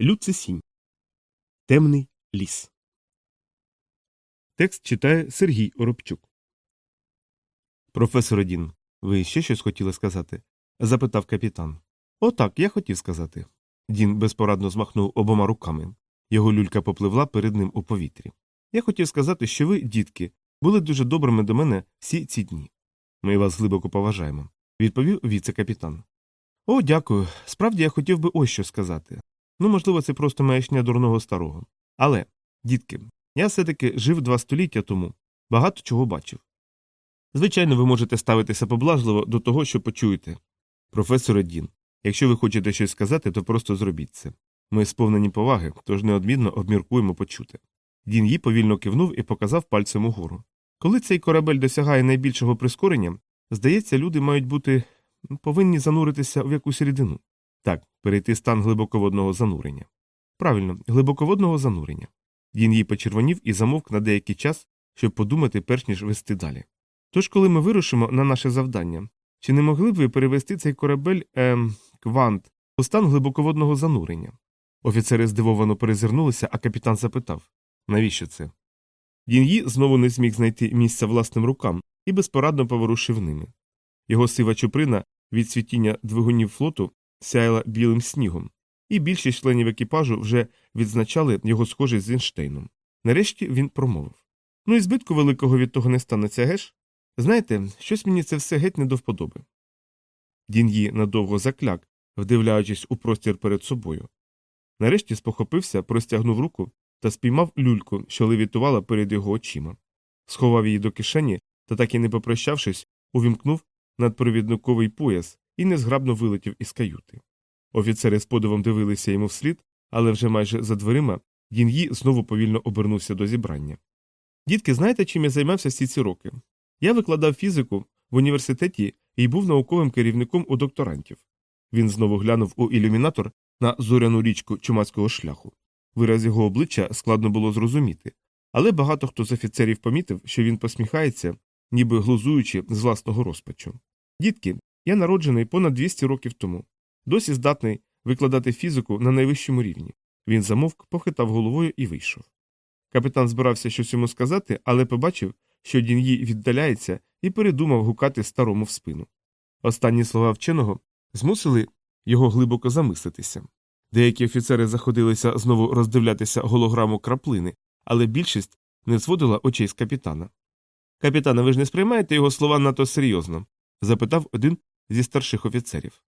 Люцисінь. Темний ліс. Текст читає Сергій Оробчук. Професор Дін, ви ще щось хотіли сказати? запитав капітан. «О, так, я хотів сказати. Дін безпорадно змахнув обома руками. Його люлька попливла перед ним у повітрі. Я хотів сказати, що ви, дітки, були дуже добрими до мене всі ці дні. Ми вас глибоко поважаємо, відповів віце-капітан. О, дякую. Справді я хотів би ось що сказати. Ну, можливо, це просто маячня дурного старого. Але, дітки, я все таки жив два століття тому, багато чого бачив. Звичайно, ви можете ставитися поблажливо до того, що почуєте. Професоре Дін, якщо ви хочете щось сказати, то просто зробіть це. Ми сповнені поваги, тож неодмінно обміркуємо почути. Дін їй повільно кивнув і показав пальцем угору. Коли цей корабель досягає найбільшого прискорення, здається, люди мають бути повинні зануритися в якусь рідину. Так, перейти стан глибоководного занурення. Правильно, глибоководного занурення. Дін їй почервонів і замовк на деякий час, щоб подумати, перш ніж вести далі. Тож, коли ми вирушимо на наше завдання, чи не могли б ви перевести цей корабель ем, квант у стан глибоководного занурення? Офіцери здивовано перезирнулися, а капітан запитав навіщо це? Дін'ї знову не зміг знайти місця власним рукам і безпорадно поворушив ними. Його сива чуприна від світіння двигунів флоту сяяла білим снігом, і більшість членів екіпажу вже відзначали його схожий з Ейнштейном. Нарешті він промовив Ну і збитку великого від того не станеться, геш? Знаєте, щось мені це все геть не до вподоби. Дін'ї надовго закляк, вдивляючись у простір перед собою. Нарешті спохопився, простягнув руку та спіймав люльку, що левітувала перед його очима. Сховав її до кишені та, так і не попрощавшись, увімкнув надпровідниковий пояс і незграбно вилетів із каюти. Офіцери з подивом дивилися йому вслід, але вже майже за дверима Дін'ї знову повільно обернувся до зібрання. Дітки, знаєте, чим я займався всі ці роки? Я викладав фізику в університеті і був науковим керівником у докторантів. Він знову глянув у ілюмінатор на зоряну річку чумацького шляху. Вираз його обличчя складно було зрозуміти, але багато хто з офіцерів помітив, що він посміхається, ніби глузуючи з власного розпачу. Дітки, я народжений понад 200 років тому, досі здатний викладати фізику на найвищому рівні. Він замовк, похитав головою і вийшов. Капітан збирався щось йому сказати, але побачив, що Дін'ї віддаляється, і передумав гукати старому в спину. Останні слова вченого змусили його глибоко замислитися. Деякі офіцери заходилися знову роздивлятися голограму краплини, але більшість не зводила очей з капітана. Капітане, ви ж не сприймаєте його слова надто серйозно? запитав один зі старших офіцерів.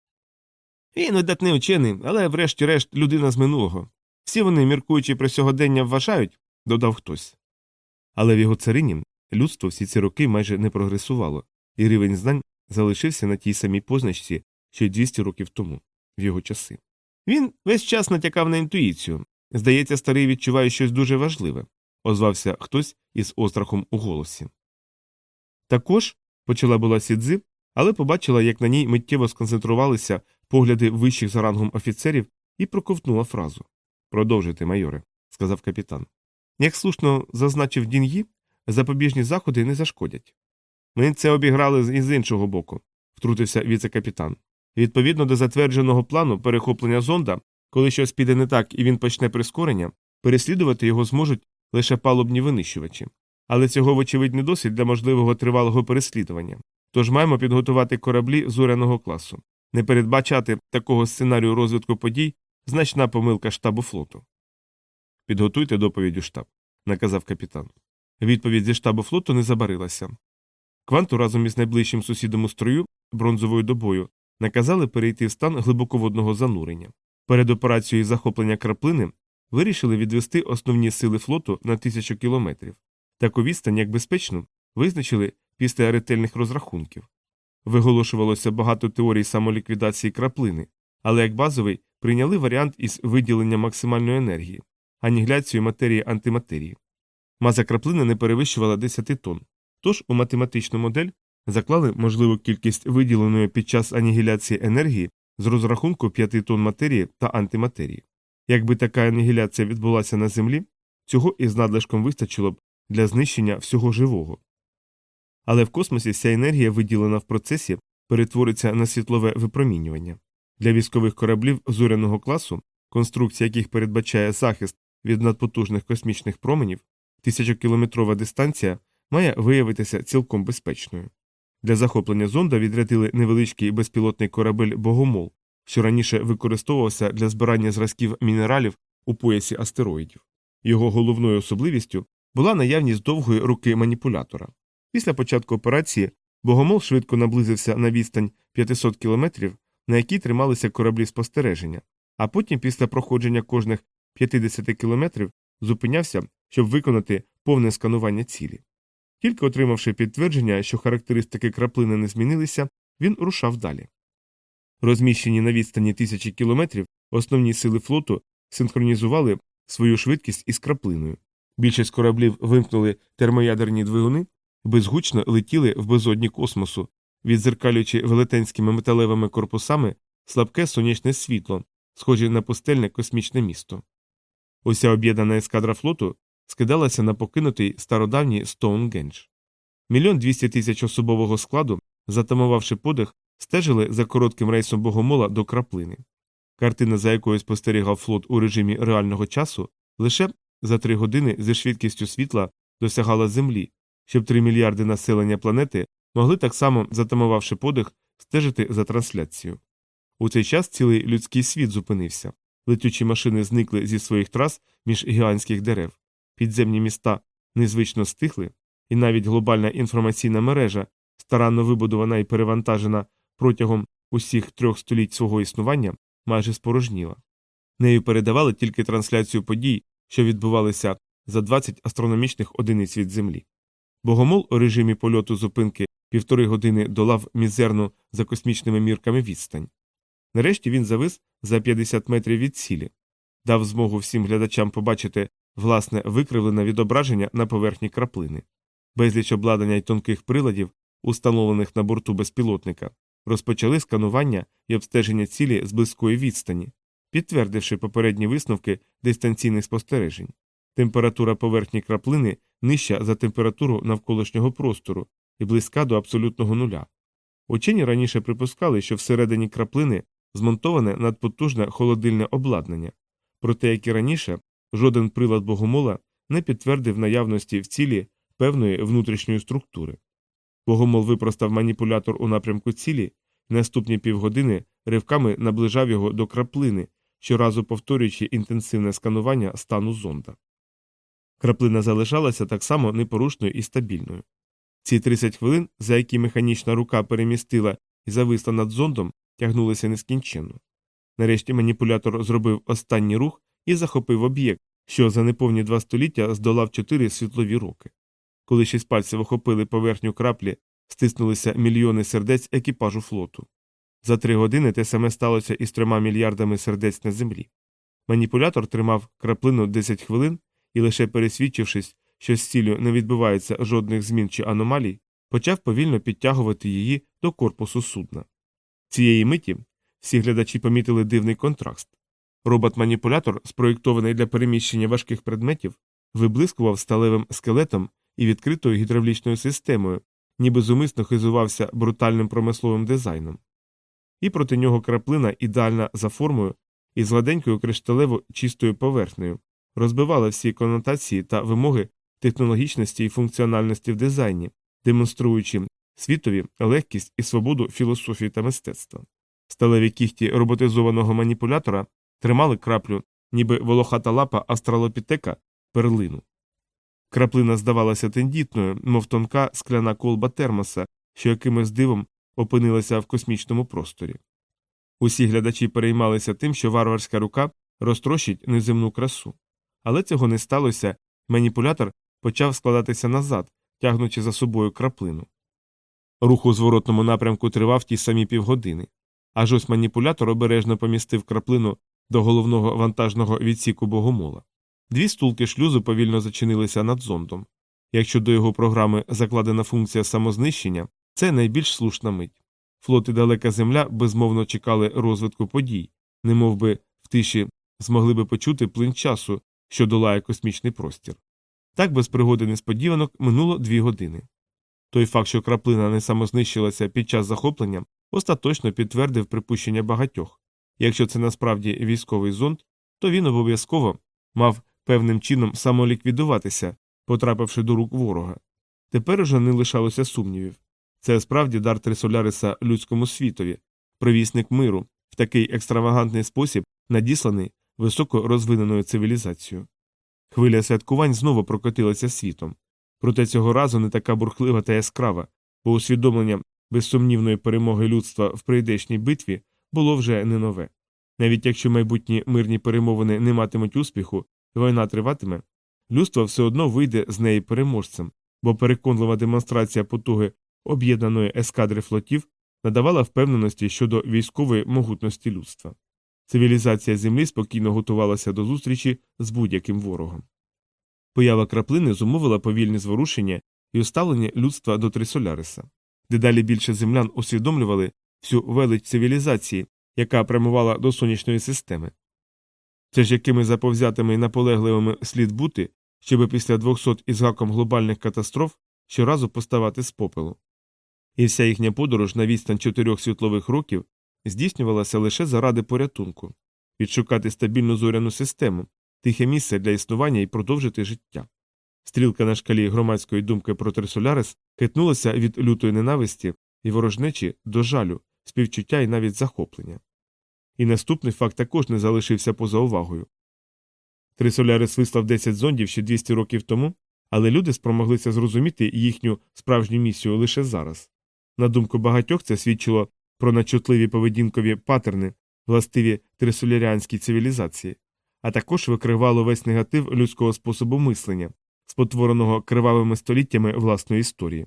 Він видатний учений, але, врешті-решт, людина з минулого. Всі вони, міркуючи про сьогодення, вважають, додав хтось. Але в його царині людство всі ці роки майже не прогресувало, і рівень знань залишився на тій самій позначці, й 200 років тому, в його часи. Він весь час натякав на інтуїцію. Здається, старий відчуває щось дуже важливе, озвався хтось із острахом у голосі. Також почала була сідзи, але побачила, як на ній миттєво сконцентрувалися погляди вищих за рангом офіцерів, і проковтнула фразу Продовжуйте, майоре, сказав капітан. Як слушно зазначив Дін'ї, запобіжні заходи не зашкодять. Ми це обіграли із іншого боку, втрутився віце-капітан. Відповідно до затвердженого плану перехоплення зонда, коли щось піде не так і він почне прискорення, переслідувати його зможуть лише палубні винищувачі. Але цього, вочевидь, не досить для можливого тривалого переслідування. Тож маємо підготувати кораблі зоряного класу. Не передбачати такого сценарію розвитку подій значна помилка штабу флоту. Підготуйте доповідь у штаб, наказав капітан. Відповідь зі штабу флоту не забарилася. Кванту разом із найближчим сусідом у строю бронзовою добою наказали перейти в стан глибоководного занурення. Перед операцією захоплення краплини вирішили відвести основні сили флоту на тисячу кілометрів. Таку відстань, як безпечну, визначили після ретельних розрахунків. Виголошувалося багато теорій самоліквідації краплини, але як базовий прийняли варіант із виділенням максимальної енергії, анігіляцією матерії антиматерії. Маса краплини не перевищувала 10 тонн, тож у математичну модель заклали можливу кількість виділеної під час анігіляції енергії з розрахунку 5 тонн матерії та антиматерії. Якби така анігіляція відбулася на Землі, цього із надлишком вистачило б для знищення всього живого. Але в космосі вся енергія, виділена в процесі, перетвориться на світлове випромінювання. Для військових кораблів зоряного класу конструкція яких передбачає захист від надпотужних космічних променів, тисячокілометрова дистанція має виявитися цілком безпечною. Для захоплення зонда відрядили невеличкий безпілотний корабель Богомол, що раніше використовувався для збирання зразків мінералів у поясі астероїдів. Його головною особливістю була наявність довгої руки маніпулятора. Після початку операції Богомол швидко наблизився на відстань 500 кілометрів, на якій трималися кораблі спостереження, а потім, після проходження кожних 50 кілометрів, зупинявся, щоб виконати повне сканування цілі. Тільки отримавши підтвердження, що характеристики краплини не змінилися, він рушав далі. Розміщені на відстані тисячі кілометрів, основні сили флоту синхронізували свою швидкість із краплиною. Більшість кораблів вимкнули термоядерні двигуни, безгучно летіли в безодні космосу, відзеркалюючи велетенськими металевими корпусами слабке сонячне світло, схоже на пустельне космічне місто. Уся об'єднана ескадра флоту скидалася на покинутий стародавній Стоунгендж. Мільйон двісті тисяч особового складу, затамувавши подих, стежили за коротким рейсом богомола до краплини. Картина, за якою спостерігав флот у режимі реального часу, лише за три години зі швидкістю світла досягала Землі, щоб три мільярди населення планети могли так само, затамувавши подих, стежити за трансляцією. У цей час цілий людський світ зупинився. Летючі машини зникли зі своїх трас між гігантських дерев, підземні міста незвично стихли, і навіть глобальна інформаційна мережа, старанно вибудована і перевантажена протягом усіх трьох століть свого існування, майже спорожніла. Нею передавали тільки трансляцію подій, що відбувалися за 20 астрономічних одиниць від Землі. Богомол у режимі польоту зупинки півтори години долав мізерну за космічними мірками відстань. Нарешті він завис за 50 метрів від цілі, дав змогу всім глядачам побачити власне викривлене відображення на поверхні краплини, безліч обладнання й тонких приладів, установлених на борту безпілотника, розпочали сканування і обстеження цілі з близької відстані, підтвердивши попередні висновки дистанційних спостережень. Температура поверхні краплини нижча за температуру навколишнього простору і близька до абсолютного нуля. Учені раніше припускали, що всередині краплини змонтоване надпотужне холодильне обладнання, проте, як і раніше, жоден прилад богомола не підтвердив наявності в цілі певної внутрішньої структури. Богомол випростав маніпулятор у напрямку цілі, наступні півгодини ривками наближав його до краплини, щоразу повторюючи інтенсивне сканування стану зонда. Краплина залишалася так само непорушною і стабільною. Ці 30 хвилин, за які механічна рука перемістила і зависла над зондом, тягнулися нескінченно. Нарешті маніпулятор зробив останній рух і захопив об'єкт, що за неповні два століття здолав чотири світлові роки. Коли шість пальців охопили поверхню краплі, стиснулися мільйони сердець екіпажу флоту. За три години те саме сталося із трьома мільярдами сердець на землі. Маніпулятор тримав краплину 10 хвилин і, лише пересвідчившись, що з ціллю не відбувається жодних змін чи аномалій, почав повільно підтягувати її до корпусу судна. Цієї миті всі глядачі помітили дивний контраст. Робот-маніпулятор, спроєктований для переміщення важких предметів, виблискував сталевим скелетом і відкритою гідравлічною системою, ніби зумисно хизувався брутальним промисловим дизайном. І проти нього краплина, ідеальна за формою і з гладенькою кришталево чистою поверхнею, розбивала всі конотації та вимоги технологічності і функціональності в дизайні, демонструючи світові легкість і свободу філософії та мистецтва. Сталеві кіхті роботизованого маніпулятора тримали краплю, ніби волохата лапа астралопітека перлину. Краплина здавалася тендітною, мов тонка скляна колба термоса, що якимось дивом опинилася в космічному просторі. Усі глядачі переймалися тим, що варварська рука розтрощить неземну красу. Але цього не сталося, маніпулятор почав складатися назад, тягнучи за собою краплину. Рух у зворотному напрямку тривав ті самі півгодини, аж ось маніпулятор обережно помістив краплину до головного вантажного відсіку богомола. Дві стулки шлюзу повільно зачинилися над зондом. Якщо до його програми закладена функція самознищення, це найбільш слушна мить. Флот і далека земля безмовно чекали розвитку подій, немов би в тиші змогли би почути плин часу, що долає космічний простір. Так без пригоди несподіванок минуло дві години. Той факт, що краплина не самознищилася під час захоплення, остаточно підтвердив припущення багатьох якщо це насправді військовий зонд, то він обов'язково мав певним чином самоліквідуватися, потрапивши до рук ворога. Тепер уже не лишалося сумнівів. Це справді дар Трисоляриса людському світові, провісник миру, в такий екстравагантний спосіб надісланий високо розвиненою цивілізацією. Хвиля святкувань знову прокотилася світом. Проте цього разу не така бурхлива та яскрава, бо усвідомлення безсумнівної перемоги людства в прийдешній битві було вже не нове. Навіть якщо майбутні мирні перемовини не матимуть успіху, війна триватиме, людство все одно вийде з неї переможцем, бо переконлива демонстрація потуги об'єднаної ескадри флотів надавала впевненості щодо військової могутності людства. Цивілізація Землі спокійно готувалася до зустрічі з будь-яким ворогом. Поява краплини зумовила повільне зворушення і уставлення людства до Трисоляриса. Дедалі більше землян усвідомлювали всю велич цивілізації, яка прямувала до сонячної системи. Це ж якими заповзятими і наполегливими слід бути, щоби після 200 із гаком глобальних катастроф щоразу поставати з попелу. І вся їхня подорож на відстань чотирьох світлових років здійснювалася лише заради порятунку відшукати стабільну зоряну систему, тихе місце для існування і продовжити життя. Стрілка на шкалі громадської думки про Трисолярис хитнулася від лютої ненависті і ворожнечі до жалю, співчуття і навіть захоплення. І наступний факт також не залишився поза увагою. Трисолярис вислав 10 зондів ще 200 років тому, але люди спромоглися зрозуміти їхню справжню місію лише зараз. На думку багатьох, це свідчило про начутливі поведінкові патерни, властиві трисоляріанській цивілізації, а також викривало весь негатив людського способу мислення, спотвореного кривавими століттями власної історії.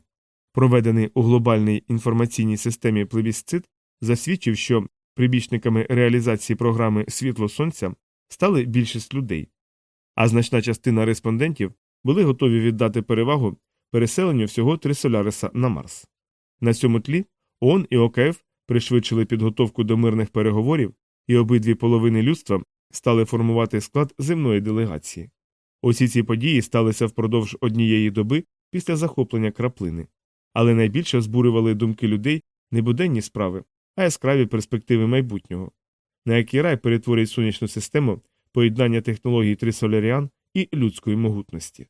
Проведений у глобальній інформаційній системі плебісцит засвідчив, що прибічниками реалізації програми Світло Сонця стали більшість людей, а значна частина респондентів були готові віддати перевагу переселенню всього Трисоляриса на Марс. На цьому тлі ООН і ОКФ пришвидшили підготовку до мирних переговорів, і обидві половини людства стали формувати склад земної делегації. Усі ці події сталися впродовж однієї доби після захоплення краплини, але найбільше збурювали думки людей не буденні справи, а яскраві перспективи майбутнього, на який рай перетворить сонячну систему поєднання технологій трисоляріан і людської могутності.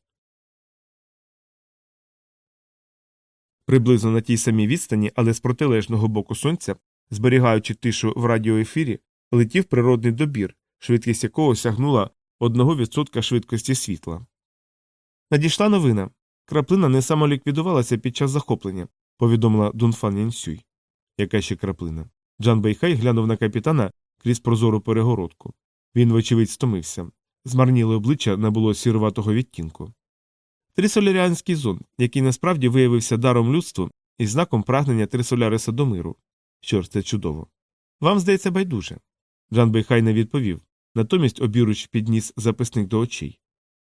Приблизно на тій самій відстані, але з протилежного боку сонця, зберігаючи тишу в радіоефірі, летів природний добір, швидкість якого сягнула 1% швидкості світла. Надійшла новина. Краплина не самоліквідувалася під час захоплення, повідомила Дунфан Янсюй. Яка ще краплина? Джан Бейхай глянув на капітана крізь прозору перегородку. Він, вочевидь, стомився. Змарніле обличчя набуло сіруватого відтінку. Трисоляріанський зон, який насправді виявився даром людству і знаком прагнення Трисоляриса до миру. Що ж, це чудово. Вам здається, байдуже. Джан Бейхай не відповів, натомість обіруч підніс записник до очей.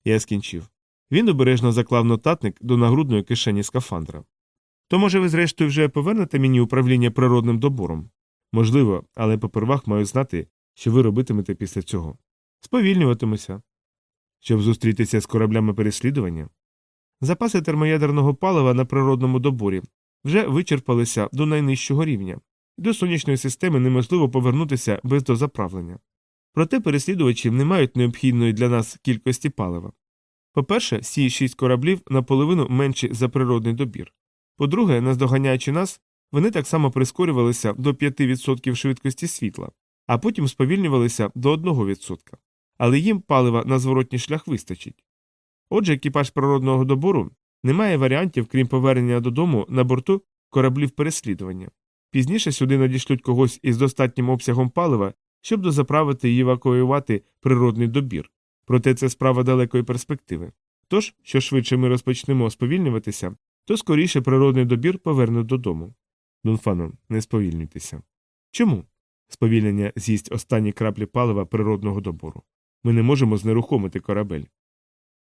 Я скінчив. Він обережно заклав нотатник до нагрудної кишені скафандра. То, може, ви, зрештою, вже повернете мені управління природним добором? Можливо, але попервах маю знати, що ви робитимете після цього. Сповільнюватимуся. Щоб зустрітися з кораблями переслідування. Запаси термоядерного палива на природному доборі вже вичерпалися до найнижчого рівня, до сонячної системи неможливо повернутися без дозаправлення. Проте переслідувачі не мають необхідної для нас кількості палива. По-перше, всі шість кораблів наполовину менші за природний добір. По-друге, наздоганяючи нас, вони так само прискорювалися до 5% швидкості світла, а потім сповільнювалися до 1%. Але їм палива на зворотній шлях вистачить. Отже, екіпаж природного добору не має варіантів, крім повернення додому на борту кораблів переслідування. Пізніше сюди надішлють когось із достатнім обсягом палива, щоб дозаправити і евакуювати природний добір. Проте це справа далекої перспективи. Тож, що швидше ми розпочнемо сповільнюватися, то скоріше природний добір повернуть додому. Дунфано, не сповільнюйтеся. Чому? Сповільнення з'їсть останні краплі палива природного добору. Ми не можемо знерухомити корабель.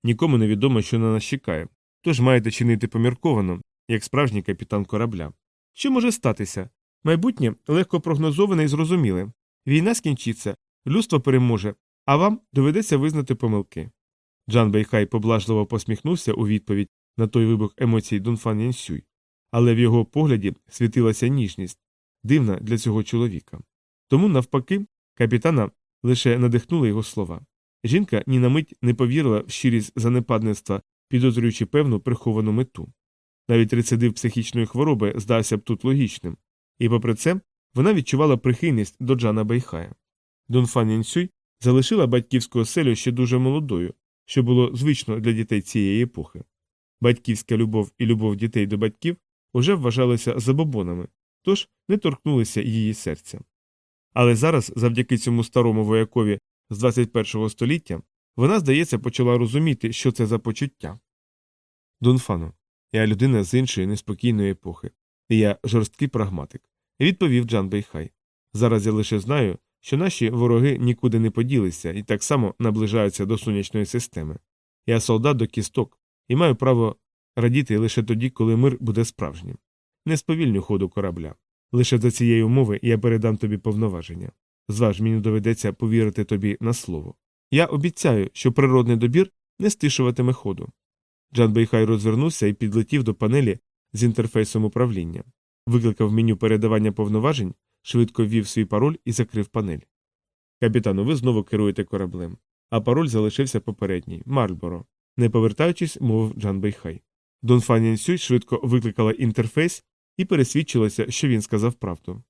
Нікому не відомо, що на нас чекає, тож маєте чинити помірковано, як справжній капітан корабля. Що може статися? Майбутнє легко прогнозоване і зрозуміле. Війна скінчиться, людство переможе, а вам доведеться визнати помилки. Джан Бейхай поблажливо посміхнувся у відповідь на той вибух емоцій Дунфан Янсюй, але в його погляді світилася ніжність, дивна для цього чоловіка. Тому, навпаки, капітана лише надихнули його слова. Жінка ні на мить не повірила в щирість занепадництва, підозрюючи певну приховану мету. Навіть рецидив психічної хвороби здався б тут логічним, і, попри це, вона відчувала прихильність до Джана Бейхая. Дон Фан Янсюй залишила батьківську оселю ще дуже молодою, що було звично для дітей цієї епохи. Батьківська любов і любов дітей до батьків уже вважалися забобонами, тож не торкнулися її серця. Але зараз, завдяки цьому старому воякові з 21 століття, вона, здається, почала розуміти, що це за почуття. Донфано, я людина з іншої неспокійної епохи, і я жорсткий прагматик, відповів Джан Бейхай. Зараз я лише знаю, що наші вороги нікуди не поділися і так само наближаються до сонячної системи. Я солдат до кісток і маю право радіти лише тоді, коли мир буде справжнім. Не сповільню ходу корабля. Лише за цієї умови я передам тобі повноваження. Зваж, мені доведеться повірити тобі на слово. Я обіцяю, що природний добір не стишуватиме ходу. Джан Бейхай розвернувся і підлетів до панелі з інтерфейсом управління, викликав меню передавання повноважень, швидко ввів свій пароль і закрив панель. Капітану, ви знову керуєте кораблем. А пароль залишився попередній Марльборо. Не повертаючись, мовив Джан Бейхай. Дон Фанін Сюй швидко викликала інтерфейс і пересвідчилася, що він сказав правду.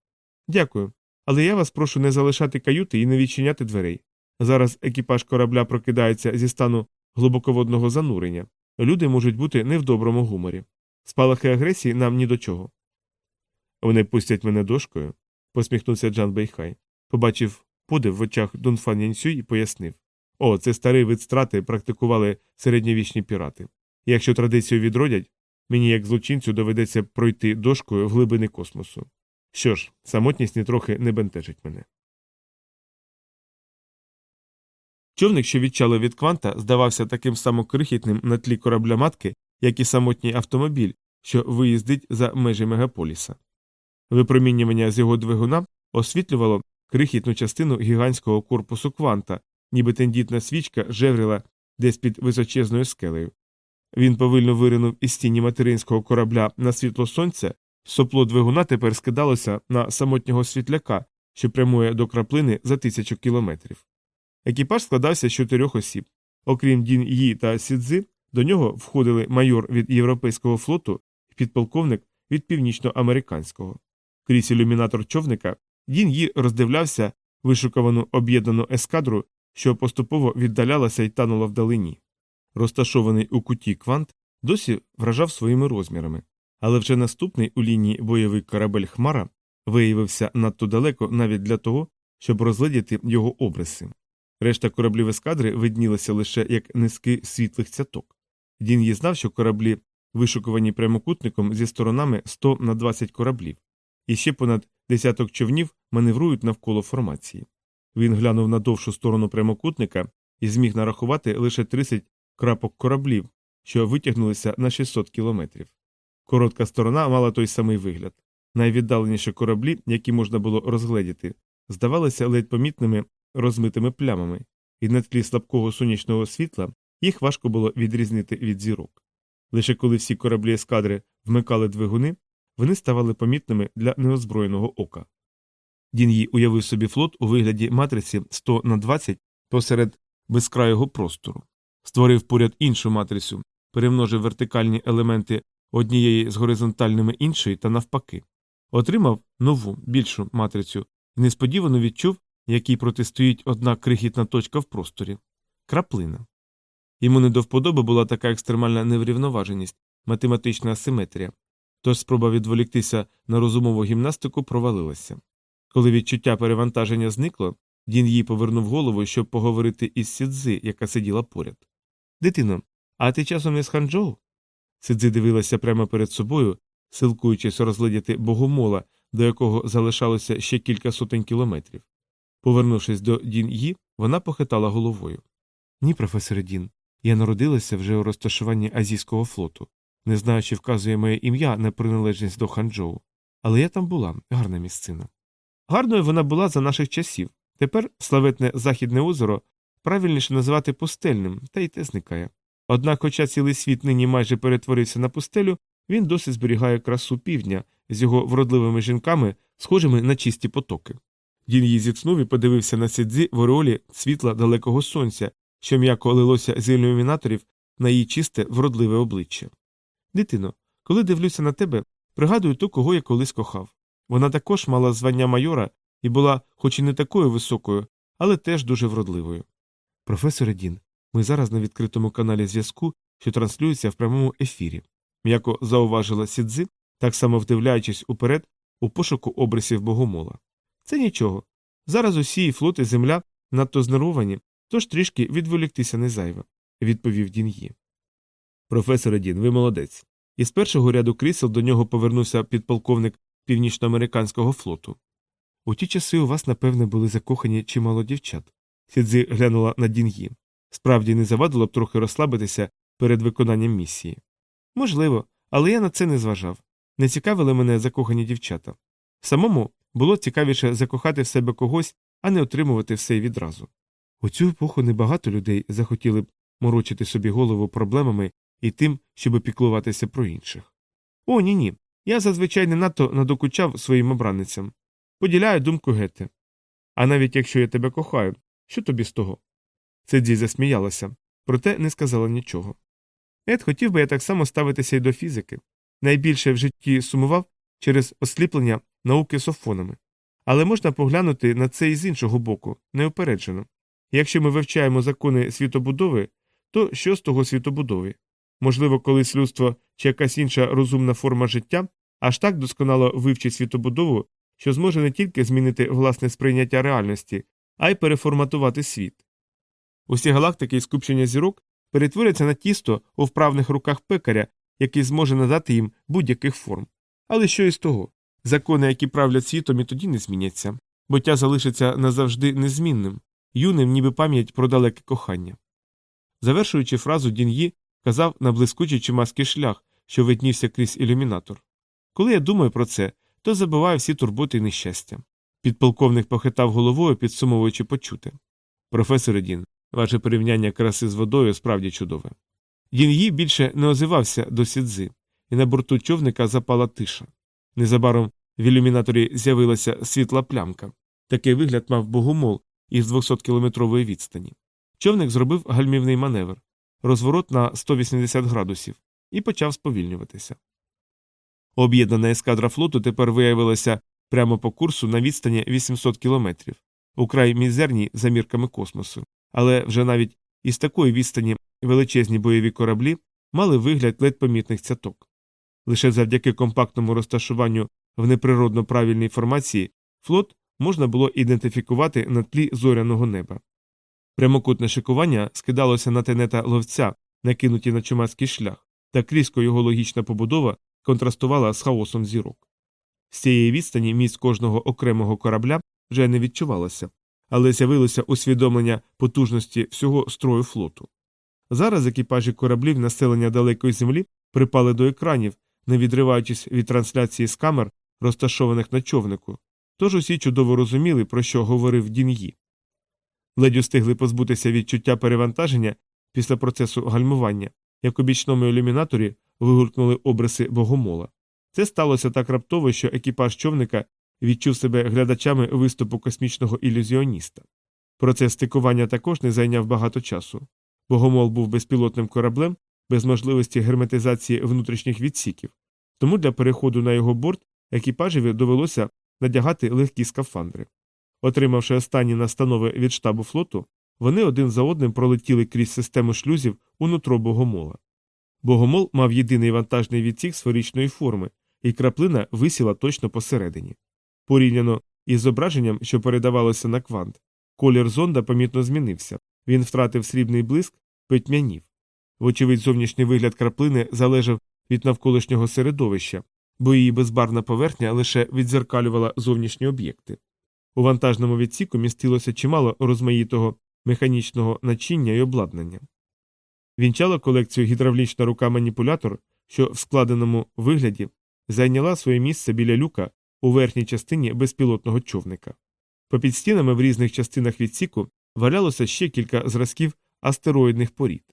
Дякую. Але я вас прошу не залишати каюти і не відчиняти дверей. Зараз екіпаж корабля прокидається зі стану глибоководного занурення. Люди можуть бути не в доброму гуморі. Спалахи агресії нам ні до чого. Вони пустять мене дошкою, посміхнувся Джан Бейхай. Побачив подив в очах Дон Фан Янсюй і пояснив О, це старий вид страти практикували середньовічні пірати. Якщо традицію відродять, мені як злочинцю доведеться пройти дошкою в глибини космосу. Що ж, самотність нітрохи не бентежить мене. Човник, що відчали від кванта, здавався таким само крихітним на тлі корабля матки, як і самотній автомобіль, що виїздить за межі мегаполіса. Випромінювання з його двигуна освітлювало крихітну частину гігантського корпусу кванта, ніби тендітна свічка жеврила десь під височезною скелею. Він повільно виринув із стіні материнського корабля на світло сонця, сопло двигуна тепер скидалося на самотнього світляка, що прямує до краплини за тисячу кілометрів. Екіпаж складався з чотирьох осіб. Окрім Дін Ї та Сідзи, до нього входили майор від Європейського флоту і підполковник від північноамериканського. Крізь ілюмінатор човника Дін Ї роздивлявся вишукувану об'єднану ескадру, що поступово віддалялася і танула вдалині. Розташований у куті квант досі вражав своїми розмірами, але вже наступний у лінії бойовий корабель Хмара виявився надто далеко навіть для того, щоб розглядіти його обриси. Решта кораблів ескадри виднілася лише як низки світлих цяток. Дін її знав, що кораблі, вишукувані прямокутником зі сторонами 100 на 20 кораблів, і ще понад десяток човнів маневрують навколо формації. Він глянув на довшу сторону прямокутника і зміг нарахувати лише 30 крапок кораблів, що витягнулися на 600 кілометрів. Коротка сторона мала той самий вигляд. Найвіддаленіші кораблі, які можна було розгледіти, здавалися ледь помітними розмитими плямами, і на тлі слабкого сонячного світла їх важко було відрізнити від зірок. Лише коли всі кораблі ескадри вмикали двигуни, вони ставали помітними для неозброєного ока. Дін'ї уявив собі флот у вигляді матриці 100 на 20 посеред безкрайого простору, створив поряд іншу матрицю, перемножив вертикальні елементи однієї з горизонтальними іншої та навпаки, отримав нову більшу матрицю і несподівано відчув, якій протистоїть одна крихітна точка в просторі краплина. Йому не до вподоби була така екстремальна неврівноваженість, математична асиметрія, тож спроба відволіктися на розумову гімнастику провалилася. Коли відчуття перевантаження зникло, Дін їй повернув голову, щоб поговорити із Сідзи, яка сиділа поряд. Дитино, а ти часом не з Ханчжоу?» Сидзи дивилася прямо перед собою, силкуючись розглядіти богомола, до якого залишалося ще кілька сотень кілометрів. Повернувшись до Дін Ї, вона похитала головою. Ні, професоре Дін, я народилася вже у розташуванні азійського флоту. Не знаю, чи вказує моє ім'я на приналежність до Ханчжоу. Але я там була, гарна місцина. Гарною вона була за наших часів. Тепер славетне західне озеро правильніше називати пустельним, та й те зникає. Однак, хоча цілий світ нині майже перетворився на пустелю, він досі зберігає красу півдня з його вродливими жінками, схожими на чисті потоки. Дін її зітснув і подивився на сідзі в ореолі світла далекого сонця, що м'яко лилося з ілюмінаторів на її чисте, вродливе обличчя. Дитино, коли дивлюся на тебе, пригадую ту, кого я колись кохав. Вона також мала звання майора і була, хоч і не такою високою, але теж дуже вродливою. Професоре Дін, ми зараз на відкритому каналі зв'язку, що транслюється в прямому ефірі, м'яко зауважила Сідзи, так само вдивляючись уперед у пошуку обрисів богомола. Це нічого. Зараз усі і флот і земля надто знервовані, тож трішки відволіктися не зайве, відповів Дін'ї. Професоре Дін, ви молодець. Із першого ряду крісел до нього повернувся підполковник північноамериканського флоту. У ті часи у вас, напевне, були закохані чимало дівчат. Сідзи глянула на Дін'ї. Справді не завадило б трохи розслабитися перед виконанням місії. Можливо, але я на це не зважав. Не цікавили мене закохані дівчата. Самому було цікавіше закохати в себе когось, а не отримувати все відразу. У цю епоху небагато людей захотіли б морочити собі голову проблемами і тим, щоб піклуватися про інших. О, ні ні. Я зазвичай не надто надокучав своїм обранницям. Поділяю думку Гетте. А навіть якщо я тебе кохаю, що тобі з того? Цеді засміялася, проте не сказала нічого. Ед хотів би я так само ставитися й до фізики. Найбільше в житті сумував через осліплення науки софонами. Але можна поглянути на це і з іншого боку, неупереджено. Якщо ми вивчаємо закони світобудови, то що з того світобудови? Можливо, колись людство чи якась інша розумна форма життя аж так досконало вивчить світобудову, що зможе не тільки змінити власне сприйняття реальності, а й переформатувати світ. Усі галактики і скупчення зірок перетворяться на тісто у вправних руках пекаря, який зможе надати їм будь-яких форм. Але що із того? Закони, які правлять світом, і тоді не зміняться, буття залишиться назавжди незмінним, юним, ніби пам'ять про далеке кохання. Завершуючи фразу, Дін'ї казав на блискучий чимаский шлях, що виднівся крізь ілюмінатор. Коли я думаю про це, то забуваю всі турботи і нещастя. Підполковник похитав головою, підсумовуючи почути. Професоре Дін, ваше порівняння краси з водою справді чудове. Дін'ї більше не озивався до сідзи, і на борту човника запала тиша. Незабаром в ілюмінаторі з'явилася світла плямка. Такий вигляд мав богомол із 200-кілометрової відстані. Човник зробив гальмівний маневр, розворот на 180 градусів, і почав сповільнюватися. Об'єднана ескадра флоту тепер виявилася прямо по курсу на відстані 800 кілометрів, украй мізерній за мірками космосу, але вже навіть із такої відстані величезні бойові кораблі мали вигляд ледь помітних цяток. Лише завдяки компактному розташуванню в неприродно правильній формації флот можна було ідентифікувати на тлі зоряного неба. Прямокутне шикування скидалося на тенета ловця, накинуті на чумацький шлях, та крізко його логічна побудова контрастувала з хаосом зірок. З цієї відстані місць кожного окремого корабля вже не відчувалося, але з'явилося усвідомлення потужності всього строю флоту. Зараз екіпажі кораблів населення далекої землі припали до екранів, не відриваючись від трансляції з камер, розташованих на човнику, тож усі чудово розуміли, про що говорив Дін'ї. Ледь устигли позбутися відчуття перевантаження після процесу гальмування, як у бічному ілюмінаторі вигулькнули обриси богомола. Це сталося так раптово, що екіпаж човника відчув себе глядачами виступу космічного ілюзіоніста. Процес стикування також не зайняв багато часу. Богомол був безпілотним кораблем, без можливості герметизації внутрішніх відсіків, тому для переходу на його борт екіпажеві довелося надягати легкі скафандри. Отримавши останні настанови від штабу флоту, вони один за одним пролетіли крізь систему шлюзів у нутро богомола. Богомол мав єдиний вантажний відсік сферичної форми, і краплина висіла точно посередині. Порівняно із зображенням, що передавалося на квант, колір зонда помітно змінився, він втратив срібний блиск, петьмянів. Вочевидь, зовнішній вигляд краплини залежав від навколишнього середовища, бо її безбарна поверхня лише відзеркалювала зовнішні об'єкти. У вантажному відсіку містилося чимало розмаїтого механічного начиння і обладнання. Вінчала колекцію гідравлічна рука маніпулятор, що в складеному вигляді зайняла своє місце біля люка у верхній частині безпілотного човника. Попід стінами в різних частинах відсіку валялося ще кілька зразків астероїдних порід.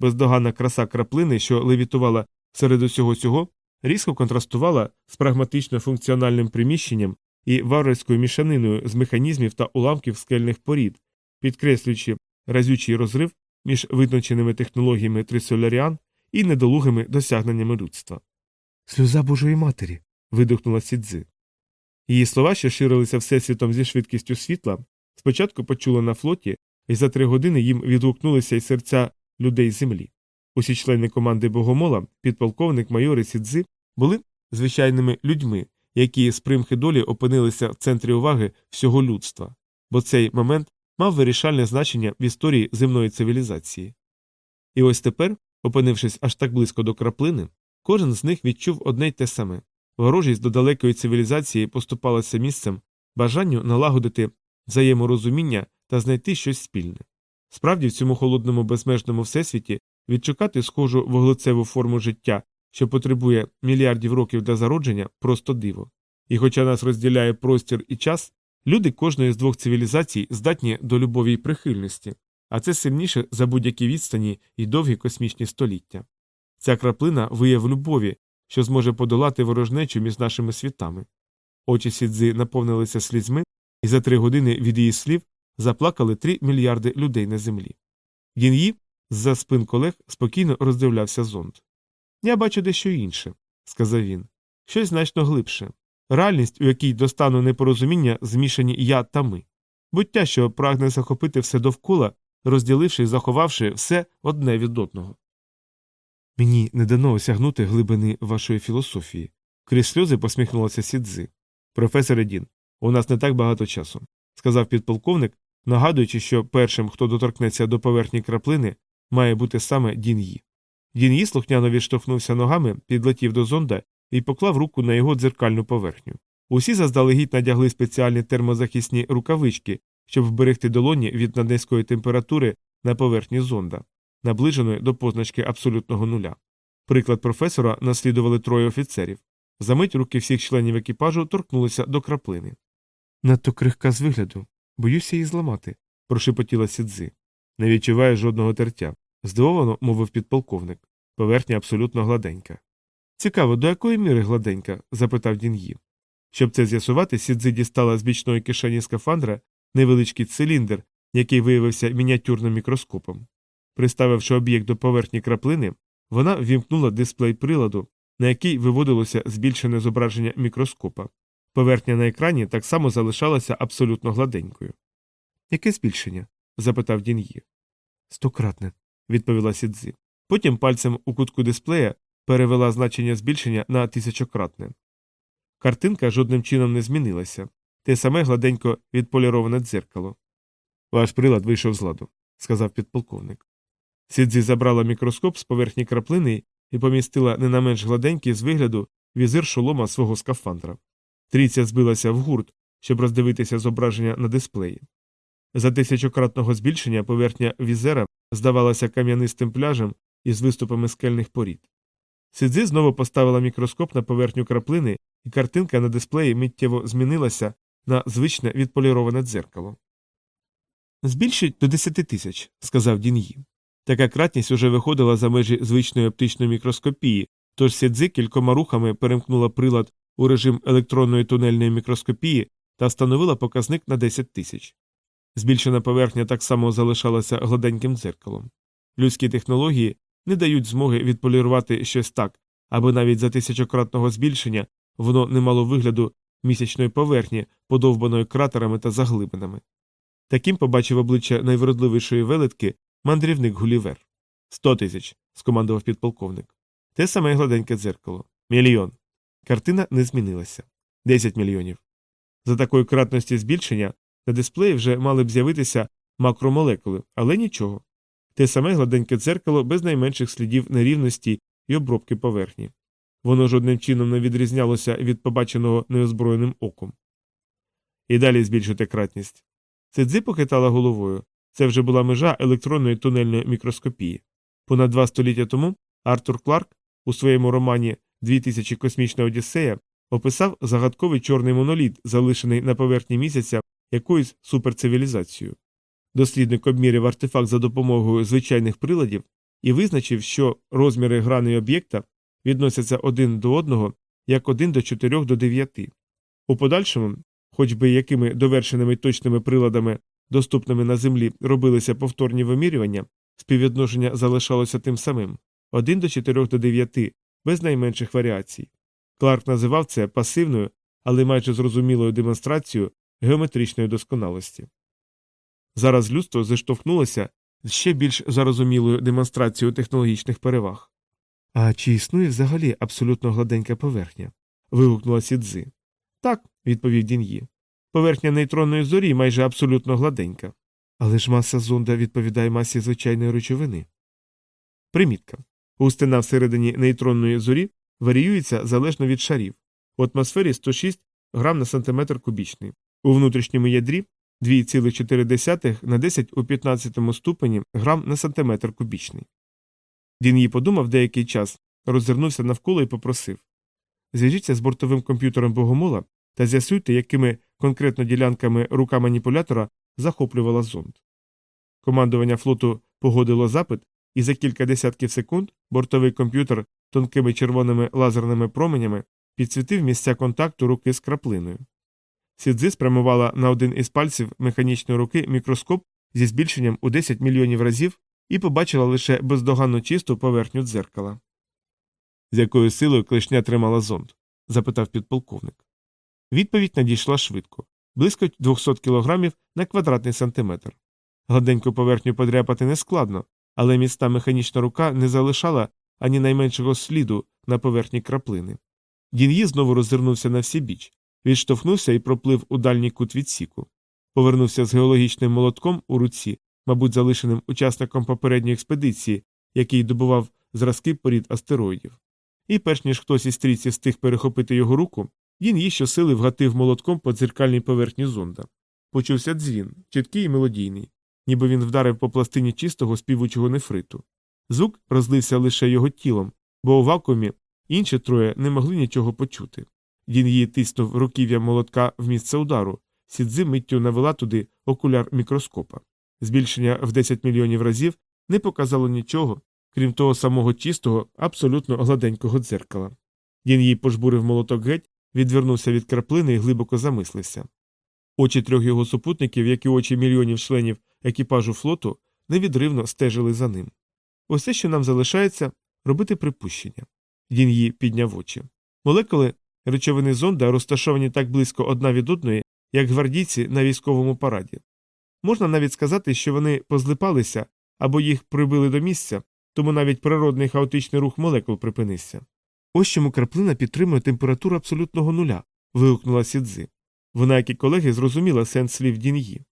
Бездоганна краса краплини, що левітувала серед усього цього, різко контрастувала з прагматично функціональним приміщенням, і варварською мішаниною з механізмів та уламків скельних порід, підкреслюючи разючий розрив між витонченими технологіями трисоляріан і недолугими досягненнями людства. Сльоза Божої матері. видихнула Сідзи. Її слова, що ширилися всесвітом зі швидкістю світла, спочатку почули на флоті, і за три години їм відгукнулися й серця людей землі. Усі члени команди Богомола, підполковник майор і Сідзи, були звичайними людьми, які з примхи долі опинилися в центрі уваги всього людства, бо цей момент мав вирішальне значення в історії земної цивілізації. І ось тепер, опинившись аж так близько до краплини, кожен з них відчув одне й те саме ворожість до далекої цивілізації поступалася місцем бажанню налагодити взаєморозуміння та знайти щось спільне. Справді, в цьому холодному безмежному всесвіті відшукати схожу вуглецеву форму життя, що потребує мільярдів років для зародження, просто диво. І хоча нас розділяє простір і час, люди кожної з двох цивілізацій здатні до любові й прихильності, а це сильніше за будь-які відстані і довгі космічні століття. Ця краплина вияв любові, що зможе подолати ворожнечу між нашими світами. Очі Сідзи наповнилися слізьми, і за три години від її слів заплакали три мільярди людей на землі. Гін'ї з-за спин колег спокійно роздивлявся зонд. Я бачу дещо інше, сказав він. Щось значно глибше. Реальність, у якій до стану непорозуміння змішані я та ми. Буття, що прагне захопити все довкола, розділивши і заховавши все одне від одного. Мені не дано осягнути глибини вашої філософії. Крізь сльози посміхнулася Сідзи. Професоре Дін, у нас не так багато часу, сказав підполковник, нагадуючи, що першим, хто доторкнеться до поверхні краплини, має бути саме Дін Ї. Дін Ї слухняно відштовхнувся ногами, підлетів до зонда і поклав руку на його дзеркальну поверхню. Усі заздалегідь надягли спеціальні термозахисні рукавички, щоб вберегти долоні від наднизької температури на поверхні зонда, наближеної до позначки абсолютного нуля. Приклад професора наслідували троє офіцерів. Замить руки всіх членів екіпажу торкнулися до краплини. Надто крихка з вигляду. Боюся її зламати, прошепотіла Сідзи. Не відчуває жодного тертя. Здивовано мовив підполковник. Поверхня абсолютно гладенька. Цікаво, до якої міри гладенька? запитав Дін'ї. Щоб це з'ясувати, Сідзи дістала з бічної кишені скафандра невеличкий циліндр, який виявився мініатюрним мікроскопом. Приставивши об'єкт до поверхні краплини, вона ввімкнула дисплей приладу, на який виводилося збільшене зображення мікроскопа. Поверхня на екрані так само залишалася абсолютно гладенькою. Яке збільшення? запитав Дін'ї. Стократне, відповіла Сідзи. Потім пальцем у кутку дисплея перевела значення збільшення на тисячократне. Картинка жодним чином не змінилася, те саме гладенько відполіроване дзеркало. Ваш прилад вийшов з ладу, сказав підполковник. Сідзі забрала мікроскоп з поверхні краплини і помістила не на менш гладенький з вигляду візир шолома свого скафандра. Трійця збилася в гурт, щоб роздивитися зображення на дисплеї. За тисячократного збільшення поверхня візера здавалася кам'янистим пляжем із виступами скельних порід. Сидзи знову поставила мікроскоп на поверхню краплини, і картинка на дисплеї миттєво змінилася на звичне відполіроване дзеркало. Збільшить до десяти тисяч, сказав Дін'ї. Така кратність уже виходила за межі звичної оптичної мікроскопії, тож Сідзи кількома рухами перемкнула прилад у режим електронної тунельної мікроскопії та встановила показник на 10 тисяч. Збільшена поверхня так само залишалася гладеньким дзеркалом. Людські технології не дають змоги відполірувати щось так, аби навіть за тисячократного збільшення воно не мало вигляду місячної поверхні, подовбаної кратерами та заглибинами. Таким побачив обличчя найвродливішої велетки мандрівник Гулівер. Сто тисяч. скомандував підполковник. Те саме гладеньке дзеркало. Мільйон. Картина не змінилася. Десять мільйонів. За такої кратності збільшення на дисплеї вже мали б з'явитися макромолекули, але нічого. Те саме гладеньке дзеркало без найменших слідів нерівності і обробки поверхні. Воно жодним чином не відрізнялося від побаченого неозброєним оком. І далі збільшити кратність. Цидзи похитала головою. Це вже була межа електронної тунельної мікроскопії. Понад два століття тому Артур Кларк у своєму романі «2000 космічна Одіссея описав загадковий чорний моноліт, залишений на поверхні місяця якоюсь суперцивілізацією. Дослідник обміряв артефакт за допомогою звичайних приладів і визначив, що розміри грани об'єкта відносяться один до одного як один до чотирьох до дев'яти. У подальшому хоч би якими довершеними точними приладами, доступними на землі, робилися повторні вимірювання, співвідношення залишалося тим самим 1 до 4 до 9, без найменших варіацій. Кларк називав це пасивною, але майже зрозумілою демонстрацією геометричної досконалості. Зараз людство зіштовхнулося з ще більш зарозумілою демонстрацією технологічних переваг. А чи існує взагалі абсолютно гладенька поверхня? вигукнула Сідзи. Так, відповів Дін'ї. Поверхня нейтронної зорі майже абсолютно гладенька. Але ж маса зонда відповідає масі звичайної речовини. Примітка. Густина всередині нейтронної зорі варіюється залежно від шарів. У атмосфері 106 грам на сантиметр кубічний, у внутрішньому ядрі 2,4 на 10 у 15 ступені грам на сантиметр кубічний. Дін'ї подумав деякий час, роззирнувся навколо і попросив Зв'яжіться з бортовим комп'ютером богомола та з'ясуйте, якими конкретно ділянками рука маніпулятора захоплювала зонд. Командування флоту погодило запит, і за кілька десятків секунд бортовий комп'ютер тонкими червоними лазерними променями підсвітив місця контакту руки з краплиною. Сідзи спрямувала на один із пальців механічної руки мікроскоп зі збільшенням у 10 мільйонів разів і побачила лише бездоганно чисту поверхню дзеркала. З якою силою клешня тримала зонд? запитав підполковник. Відповідь надійшла швидко близько 200 кілограмів на квадратний сантиметр. Гладеньку поверхню подряпати нескладно, але міцна механічна рука не залишала ані найменшого сліду на поверхні краплини. Дін'ї знову роззирнувся на всі біч, відштовхнувся і проплив у дальній кут відсіку. Повернувся з геологічним молотком у руці, мабуть, залишеним учасником попередньої експедиції, який добував зразки порід астероїдів. І перш ніж хтось із стрійці встиг перехопити його руку, він їй щосили вгатив молотком по дзеркальній поверхні зонда. Почувся дзвін, чіткий і мелодійний, ніби він вдарив по пластині чистого співучого нефриту. Звук розлився лише його тілом, бо у вакуумі інші троє не могли нічого почути. Він її тиснув руків'я молотка в місце удару, сідзи миттю навела туди окуляр мікроскопа. Збільшення в 10 мільйонів разів не показало нічого, крім того самого чистого, абсолютно гладенького дзеркала. Він їй пожбурив молоток геть, відвернувся від краплини і глибоко замислився. Очі трьох його супутників, як і очі мільйонів членів екіпажу флоту, невідривно стежили за ним. Усе, що нам залишається, робити припущення. Він її підняв очі. Молекули речовини зонда розташовані так близько одна від одної, як гвардійці на військовому параді. Можна навіть сказати, що вони позлипалися або їх прибили до місця, тому навіть природний хаотичний рух молекул припинився. Ось чому краплина підтримує температуру абсолютного нуля. вигукнула Сідзи. Вона, як і колеги, зрозуміла сенс слів Дін'ї.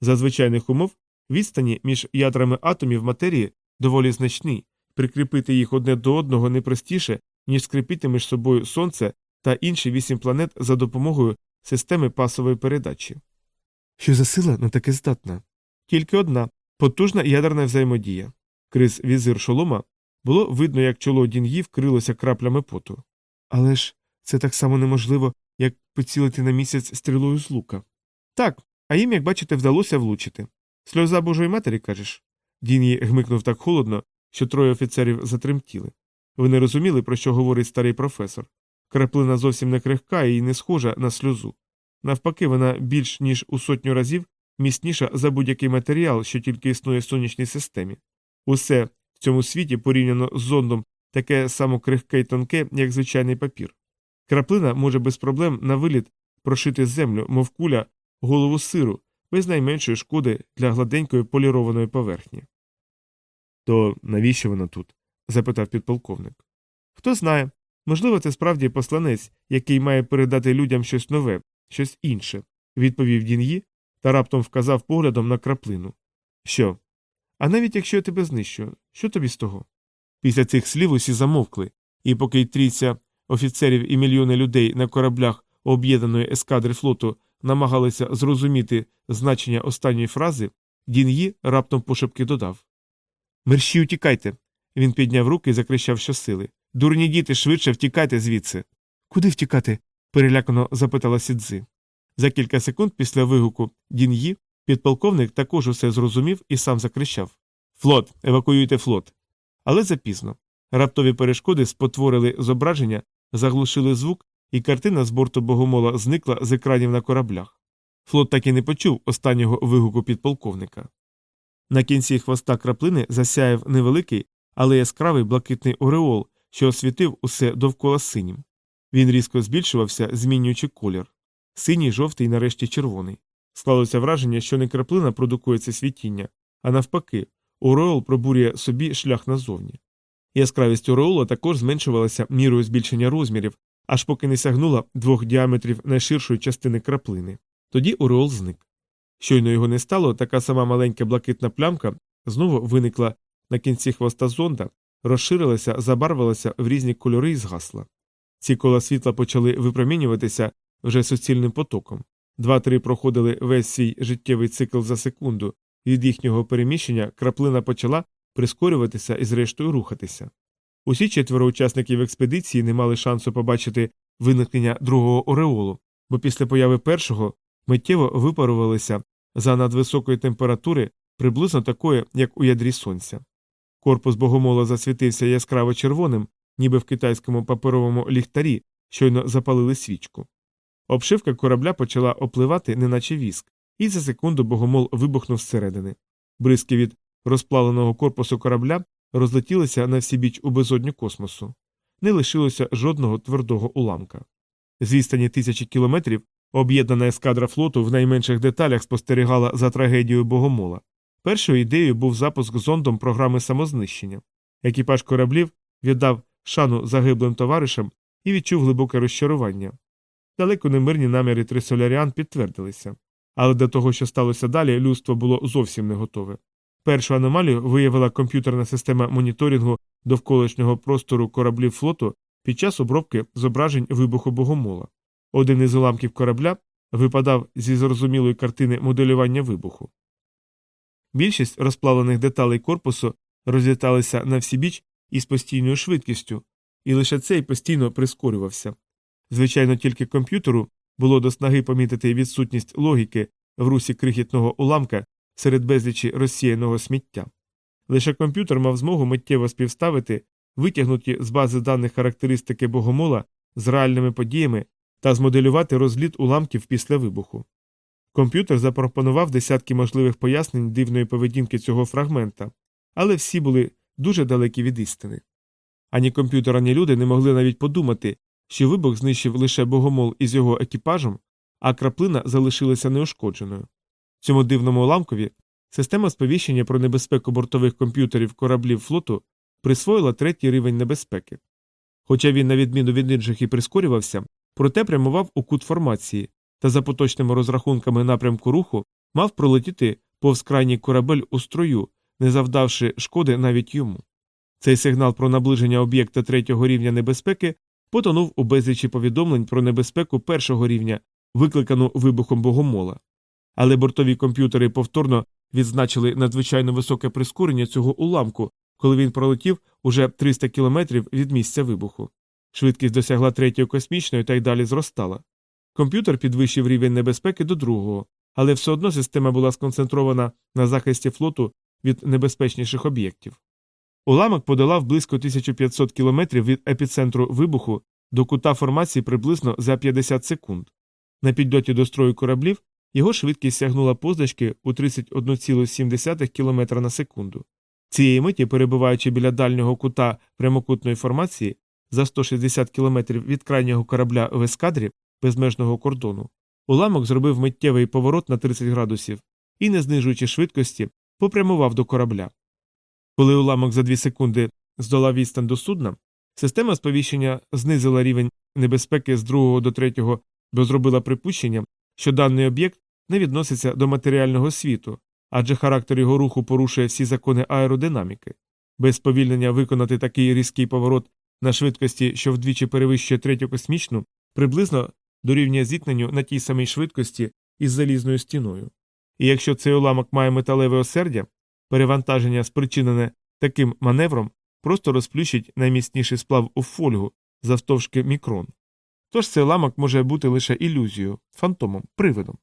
За звичайних умов відстані між ядрами атомів матерії доволі значні, прикріпити їх одне до одного не простіше, ніж скріпити між собою Сонце та інші вісім планет за допомогою системи пасової передачі. Що за сила на таке здатна? Тільки одна потужна ядерна взаємодія. Криз візир шолома було видно, як чоло Дін'ї вкрилося краплями поту. Але ж це так само неможливо, як поцілити на місяць стрілою з лука. Так, а їм, як бачите, вдалося влучити. Сльоза Божої матері, кажеш? Дін'ї гмикнув так холодно, що троє офіцерів затремтіли. Вони розуміли, про що говорить старий професор. Краплина зовсім не крихка і не схожа на сльозу. Навпаки, вона більш ніж у сотню разів міцніша за будь-який матеріал, що тільки існує в сонячній системі. Усе в цьому світі порівняно з зондом таке само крихке й тонке, як звичайний папір. Краплина може без проблем на виліт прошити землю, мов куля, голову сиру, без найменшої шкоди для гладенької полірованої поверхні. То навіщо вона тут? запитав підполковник. Хто знає. Можливо, це справді посланець, який має передати людям щось нове, щось інше, відповів Дін'ї та раптом вказав поглядом на краплину. Що? А навіть якщо я тебе знищу, що тобі з того? Після цих слів усі замовкли, і поки трійця офіцерів і мільйони людей на кораблях об'єднаної ескадри флоту намагалися зрозуміти значення останньої фрази, Дін'ї раптом пошепки додав Мерщі утікайте. Він підняв руки і закричав щосили. Дурні діти, швидше втікайте звідси. Куди втікати? перелякано запитала Сідзи. За кілька секунд після вигуку Дін'ї підполковник також усе зрозумів і сам закричав Флот, евакуюйте флот. Але запізно. Раптові перешкоди спотворили зображення, заглушили звук, і картина з борту богомола зникла з екранів на кораблях. Флот так і не почув останнього вигуку підполковника. На кінці хвоста краплини засяяв невеликий, але яскравий блакитний ореол, що освітив усе довкола синім. Він різко збільшувався, змінюючи колір синій, жовтий, нарешті червоний. Склалося враження, що не краплина продукує це світіння, а навпаки, ореол пробурює собі шлях назовні. Яскравість ореола також зменшувалася мірою збільшення розмірів, аж поки не сягнула двох діаметрів найширшої частини краплини. Тоді ореол зник. Щойно його не стало, така сама маленька блакитна плямка знову виникла на кінці хвоста зонда, розширилася, забарвилася в різні кольори і згасла. Ці кола світла почали випромінюватися вже суцільним потоком. Два-три проходили весь свій життєвий цикл за секунду, від їхнього переміщення краплина почала прискорюватися і зрештою рухатися. Усі четверо учасників експедиції не мали шансу побачити виникнення другого ореолу, бо після появи першого миттєво випарувалися за надвисокої температури приблизно такої, як у ядрі сонця. Корпус богомола засвітився яскраво червоним, ніби в китайському паперовому ліхтарі, щойно запалили свічку. Обшивка корабля почала опливати, неначе віск, і за секунду богомол вибухнув зсередини. Бризки від розплавленого корпусу корабля розлетілися на всі біч у безодню космосу. Не лишилося жодного твердого уламка. З відстані тисячі кілометрів об'єднана ескадра флоту в найменших деталях спостерігала за трагедією богомола. Першою ідеєю був запуск зондом програми самознищення. Екіпаж кораблів віддав шану загиблим товаришам і відчув глибоке розчарування. Далеко не мирні наміри трисоляріан підтвердилися. Але до того, що сталося далі, людство було зовсім не готове. Першу аномалію виявила комп'ютерна система моніторингу довколишнього простору кораблів флоту під час обробки зображень вибуху богомола. Один із уламків корабля випадав зі зрозумілої картини моделювання вибуху. Більшість розплавлених деталей корпусу розліталися на всі біч із постійною швидкістю, і лише цей постійно прискорювався. Звичайно, тільки комп'ютеру було до снаги помітити відсутність логіки в русі крихітного уламка серед безлічі розсіяного сміття. Лише комп'ютер мав змогу миттєво співставити витягнуті з бази даних характеристики богомола з реальними подіями та змоделювати розліт уламків після вибуху. Комп'ютер запропонував десятки можливих пояснень дивної поведінки цього фрагмента, але всі були дуже далекі від істини. Ані комп'ютер, ані люди не могли навіть подумати, що вибух знищив лише богомол із його екіпажем, а краплина залишилася неушкодженою. Цьому дивному уламкові система сповіщення про небезпеку бортових комп'ютерів кораблів флоту присвоїла третій рівень небезпеки. Хоча він, на відміну від інших і прискорювався, проте прямував у кут формації та за поточними розрахунками напрямку руху мав пролетіти повз крайній корабель у строю, не завдавши шкоди навіть йому. Цей сигнал про наближення об'єкта третього рівня небезпеки потонув у безлічі повідомлень про небезпеку першого рівня, викликану вибухом богомола. Але бортові комп'ютери повторно відзначили надзвичайно високе прискорення цього уламку, коли він пролетів уже 300 кілометрів від місця вибуху. Швидкість досягла третьої космічної та й далі зростала. Комп'ютер підвищив рівень небезпеки до другого, але все одно система була сконцентрована на захисті флоту від небезпечніших об'єктів. Уламок подолав близько 1500 кілометрів від епіцентру вибуху до кута формації приблизно за 50 секунд. На підльоті до строю кораблів його швидкість сягнула позначки у 31,7 км на секунду. Цієї миті, перебуваючи біля дальнього кута прямокутної формації за 160 км від крайнього корабля в ескадрі безмежного кордону, уламок зробив миттєвий поворот на 30 градусів і, не знижуючи швидкості, попрямував до корабля. Коли уламок за 2 секунди здолав відстань до судна, система сповіщення знизила рівень небезпеки з другого до третього, бо зробила припущення, що даний об'єкт не відноситься до матеріального світу, адже характер його руху порушує всі закони аеродинаміки. Без сповільнення виконати такий різкий поворот на швидкості, що вдвічі перевищує третю космічну, приблизно дорівнює зіткненню на тій самій швидкості із залізною стіною. І якщо цей уламок має металеве осердя, перевантаження, спричинене таким маневром, просто розплющить найміцніший сплав у фольгу завтовшки мікрон. Тож цей ламок може бути лише ілюзією, фантомом, привидом.